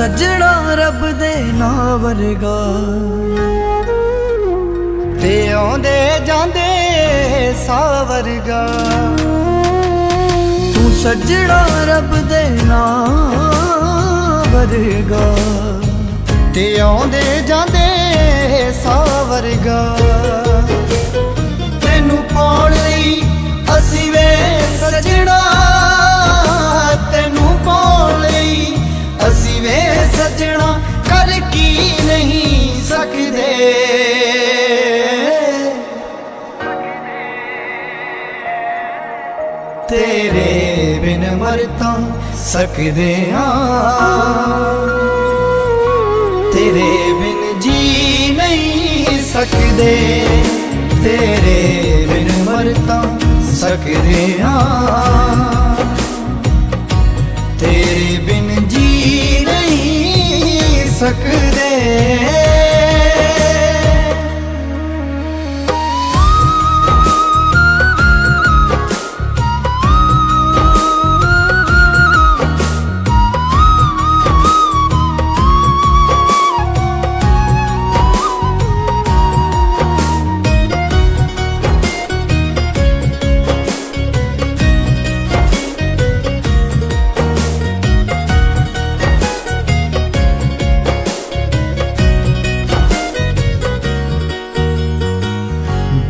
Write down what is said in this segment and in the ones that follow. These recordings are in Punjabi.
ਸੱਜਣਾ ਰੱਬ ਦੇ ਨਾਂ ਵਰਗਾ। ਤੇ ਆਉਂਦੇ ਜਾਂਦੇ ਸਾਹ ਵਰਗਾ। ਤੂੰ ਸੱਜਣਾ ਰੱਬ ਦੇ ਨਾਂ ਵਰਗਾ। ਤੇ ਆਉਂਦੇ ਜਾਂਦੇ ਸਾਹ ਵਰਗਾ। ਤੇਰੇ ਬਿਨ ਮਰ ਤਾਂ ਸਕਦੇ ਹਾਂ। ਤੇਰੇ ਬਿਨ ਜੀ ਨਹੀਂ ਸਕਦੇ, ਤੇਰੇ ਬਿਨ ਮਰ ਤਾਂ ਸਕਦੇ ਹਾਂ। ਤੇਰੇ ਬਿਨ ਜੀ ਨਹੀਂ ਸਕਦੇ।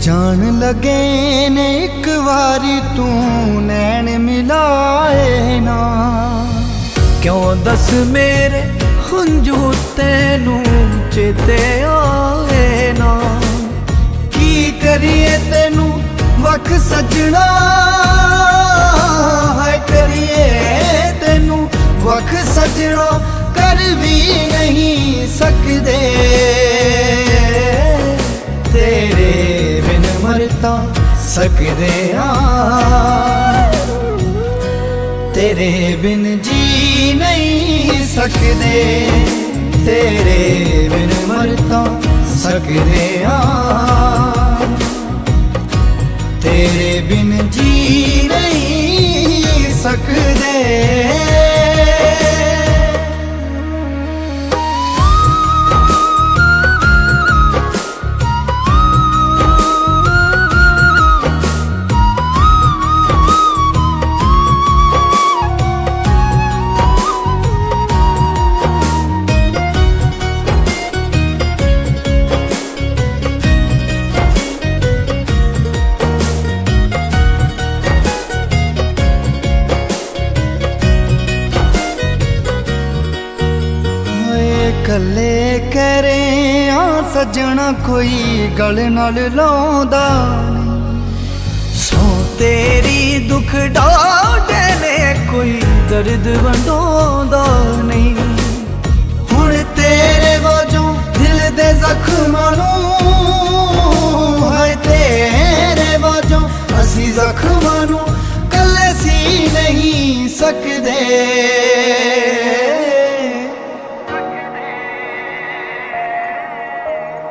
ਜਾਣ ਲਗੇ ਨੇ ਇੱਕ ਵਾਰੀ ਤੂੰ ਨੈਣ ਮਿਲਾਏ ਨਾ। ਕਿਉਂ ਦੱਸ ਮੇਰੇ ਹੰਝੂ ਤੈਨੂੰ ਚੇਤੇ ਆਏ ਨਾ। ਕੀ ਕਰੀਏ ਤੈਨੂੰ ਵਖ ਸਜਣਾ? ਹੈ ਕਰੀਏ ਤੈਨੂੰ ਵਖ ਸਜਣਾ? ਕਰ ਵੀ ਨਹੀਂ ਸਕਦੇ। ਤਾਂ ਸਕਦੇ ਹਾਂ। ਤੇਰੇ ਬਿਨ ਜੀ ਨਹੀਂ ਸਕਦੇ। ਤੇਰੇ ਬਿਨ ਮਰ ਤਾਂ ਸਕਦੇ ਹਾਂ। ਤੇਰੇ ਬਿਨ ਜੀ ਨਹੀਂ ਸਕਦੇ। ਓਏ ਕੱਲੇ ਕਰੇ ਆ ਸਜਣਾ ਕੋਈ ਗਲ ਨਾਲ ਲਾਉਂਦਾ ਸੋ ਤੇਰੀ ਦੁੱਖ ਡਾਢੇ ਨੇ ਕੋਈ ਦਰਦ ਵੰਡਾਉਂਦਾ ਨਹੀਂ। ਹੁਣ ਤੇਰੇ ਵਜੋਂ ਦਿਲ ਦੇ ਜ਼ਖਮਾਂ ਨੂੰ ਹੈ ਤੇਰੇ ਵਜੋਂ ਅਸੀਂ ਜ਼ਖਮਾਂ ਨੂੰ ਕੱਲੇ ਸੀ ਨਹੀਂ ਸਕਦੇ।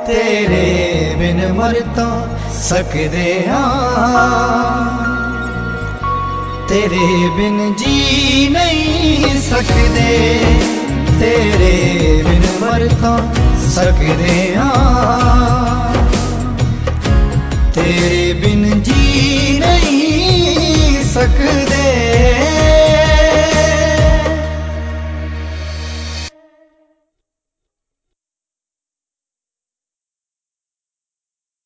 ਤੇਰੇ ਬਿਨ ਮਰ ਤਾਂ ਸਕਦੇ ਹਾਂ। ਤੇਰੇ ਬਿਨ ਜੀ ਨਹੀਂ ਸਕਦੇ, ਤੇਰੇ ਬਿਨ ਮਰ ਤਾਂ ਸਕਦੇ ਹਾਂ।